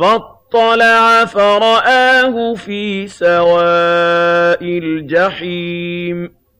فَاطَّلَعَ فَرَآهُ فِي سَوَاءِ الْجَحِيمِ.